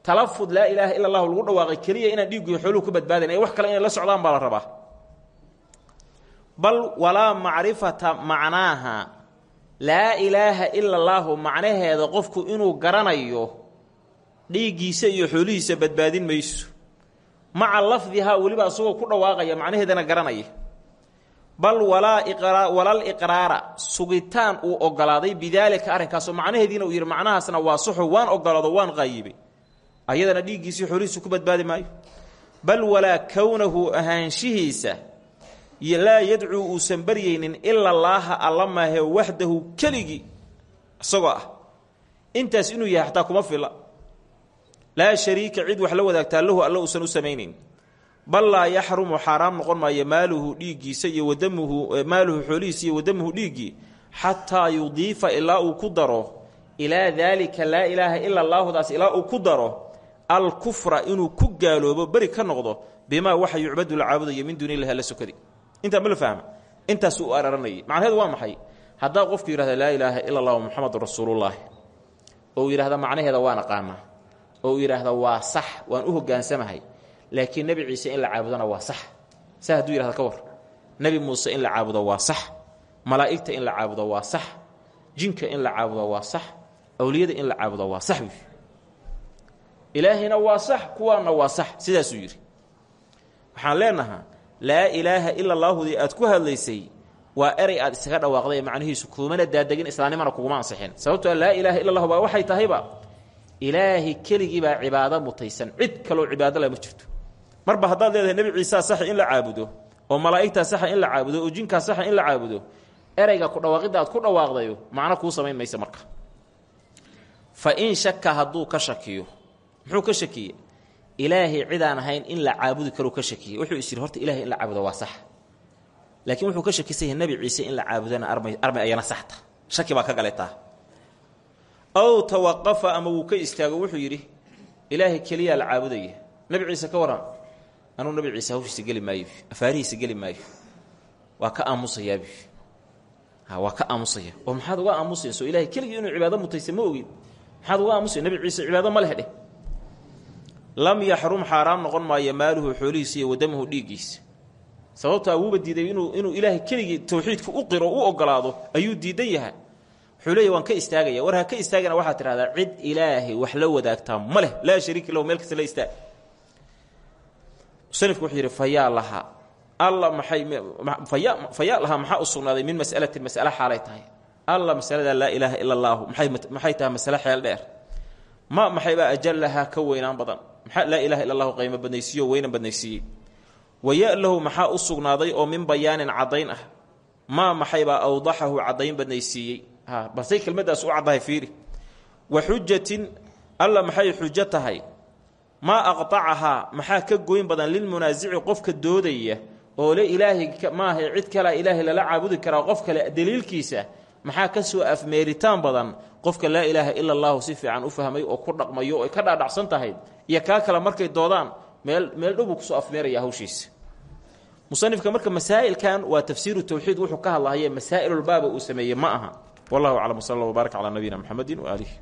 talafud laa ilaaha ila allahu lagu dhawaaqay keliya inaan dhiiggu iyo xooluhu ku badbaadayn ee wax kale inay la socdaan baa la rabaa. Bal walaa macrifata macnaaha laa ilaaha ila allaahu macnaheeda qofku inuu garanayo dhiiggiisa iyo xoolihiisa badbaadin mayso. Maca lafdihaa weliba isagoo ku dhawaaqaya macnaheedana garanaya. Bal walaa walal iqraara sugitaan uu ogolaaday bidaalika arrinkaasoo macnaheediina uu yidhi macnahaasna waa saxo waan ogolaado waan qaayibay ayadana dhiiggiisii xoolihiisu ku badbaadi maayo. Bal walaa kownahu ahaanshihiisa laa yadcuu uusan baryaynin ila allaaha alla maahe waxdahu keligii isagoo ah. Intaas inuu yahay xataa kuma fila laa shariika cid wax la wadaagtaa lahu alla uusan u samaynayn bal laa yaxrumu xaaraam noqon maayo maaluhu dhiiggiisa iyo wadamuhu maaluhu xoolihiisa iyo wadamuhu dhiiggii xataa yudiifa ilaa uu ku daro. Ilaa daalika laa ilaaha ila allaahudaas ilaa uu ku daro alkufra inuu ku gaaloobo beri ka noqdo bimaa waxa yucbadu la caabudayo min duuni illahi alla sokadi intaa ma la fahma? Intaas u araranayay macnaheedu waa maxay? Haddaa qofku yidhahda laa ilaaha ila allahu muxamedun rasuulullaahi oo uu yidhahda macnaheeda waan aqaanaa oo uu yidhaahda waa sax waan u hogaansamahay laakiin nebi ciise in la caabudona waa sax. Saa hadduu ka war. Nebi muuse in la caabudo waa sax. Malaa'igta in la caabudo waa sax. Jinka in la caabudo waa sax. Awliyada in la caabudo waa sax ilaahina waa sax kuwaanna waa sax sidaasuu yidhi. Waxaan leenahaa laa ilaaha ila allaahudii aad ku hadlaysay waa erey aad isaga dhawaaqday macnihiisu kuumana daadegin islaamnimana kuguma ansixin. Sababtoo laa ilaaha illa allahu baa waxay tahayba ilaahi keligii baa cibaado mutaysan. Cid kaloo cibaado leh ma jirto. Marba haddaad leedahay nebi ciisaa saxa in la caabudo oo malaa'igtaa saxa in la caabudo oo jinkaa saxa in la caabudo ereyga ku dhawaaqidda aad ku dhawaaqdayo macno kuu samayn marka. Fa in shaka hadduu ka shakiyo muxuu ka shakiye ilaahay cidaan ahayn in la caabudi karuu ka shakiyey. Wuxuu is yidhi horta ilahay in la caabudo waa sax. Laakiin wuxuu ka shakisan yahay nebi ciise in la caabudona armay armay ayana saxta. Shaki baa ka galetaa aw tawaqafa ama wuu ka istaago wuxuu yidhi ilaahay keliyaa la caabudaya nebi ciise ka waran anuu nebi ciise hawshiisa geli maayo afaarihiisa geli maayo. Waa ka aamusayaabi waa ka aamusaya. Oo maxaad uga aamusayso? Ilahay keligii inuu cibaado mutaysa ma ogin maxaad uga aamusaya? Nebi ciise cibaado ma leh dheh lam yaxrum xaaraam noqon maayo maaluhu xoolihiisa iyo wadamuhu dhiiggiisa. Sababtaa wuuba diiday inuu ilaahay keligii tawxiidka u qiro u ogolaado ayuu diidan yahay. Wuxuu leeya ka istaagaya. War ha ka istaagana waxaad tidhahdaa cid ilaahay wax la wadaagtaa ma leh. Laa shariika lahu la istaag. Musanifku wuxuu yidhi fayaa laha. Alla maxay faya fayaa lahaa maxaa u sugnaaday min mas'alatin mas'ale xaalay tahay? Alla masalada laa ilaaha ila allaahu maxay tahay masale xeel dheer ma maxaybaa ajalahaa ka weynaan badan? Maxaa laa ilaha illa allahu qaymo badnaysiiyo weynan badnaysiiyey? Waya lahu maxaa u sugnaaday oo min bayaanin caddayn ah. Maa maxaybaa awdaxahu caddayn badnaysiiyey? Ha balsay kelmaddaas u caddahay fiiri. Wa xujatin alla maxay xujo tahay? Maa aqtacahaa maxaa ka goyn badan lilmunaasici qofka doodaya oo le ilaahay maaha cid kalea ilaahay lala caabudi karaa qof kale daliilkiisa? Maxaa ka soo afmeeritaan badan qofka laa ilaaha ila allahu si fiican u fahmay oo ku dhaqmayo oo ka dhaadhacsan tahay iyo kaa kale markay doodaan meel meel dhow buu ku soo afmeeraya hawshiisa. Musanifka marka masaa'ilkan waa tafsiiru tawxiid wuxuu ka hadlahaye masaa'ilulbaaba uu sameeyey ma aha. Wallahu aclam wsala allah wbaarak calaa nabiyina mxamedi waaalihi